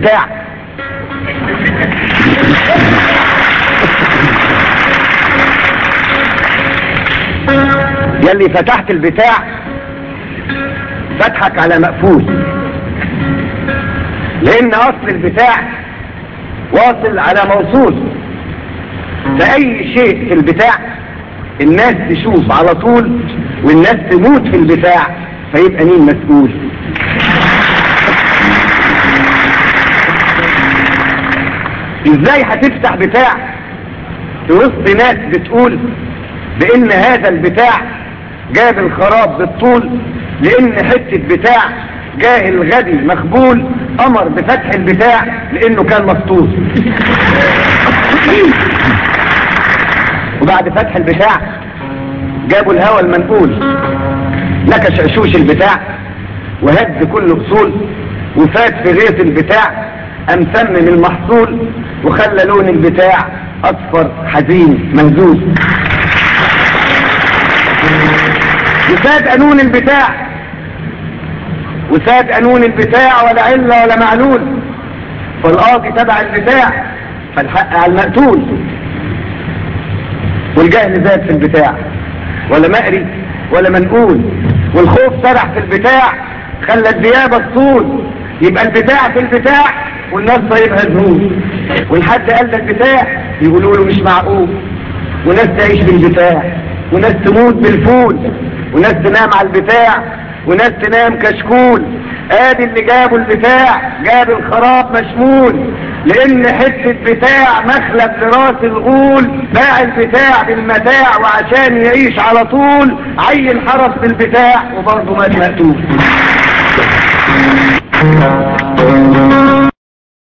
البتاع يلي فتحت البتاع فتحك على مقفول. لأن أصل البتاع واصل على موصول. فأي شيء في البتاع الناس تشوف على طول والناس تموت في البتاع فيبقى مين مسؤول؟ إزاي هتفتح بتاع في وسط ناس بتقول بان هذا البتاع جاب الخراب بالطول لأن حتة بتاع جاهل غبي مخبول أمر بفتح البتاع لأنه كان مفتوح. وبعد فتح البتاع جابوا الهوى المنقول نكش عشوش البتاع وهد كل اصول وفات في غيث البتاع قام سمم المحصول وخلى لون البتاع أصفر حزين مهزوز وساد قانون البتاع. وساد قانون البتاع ولا علة ولا معلول. فالقاضي تبع البتاع فالحق على المقتول. والجهل زاد في البتاع. ولا مقري ولا منقول. والخوف سرح في البتاع خلى الديابة الطول يبقى البتاع في البتاع والناس طيبها ذهول والحد قال لك بتاع يقولوا له مش معقول. وناس تعيش بالبتاع وناس تموت بالفول وناس تنام على البتاع وناس تنام كشكول. آدي اللي جابوا البتاع جاب الخراب مشمول. لأن حتة بتاع مخلب لرأس الغول باع البتاع بالمتاع وعشان يعيش على طول عين حرس بالبتاع وبرضه مات مقتول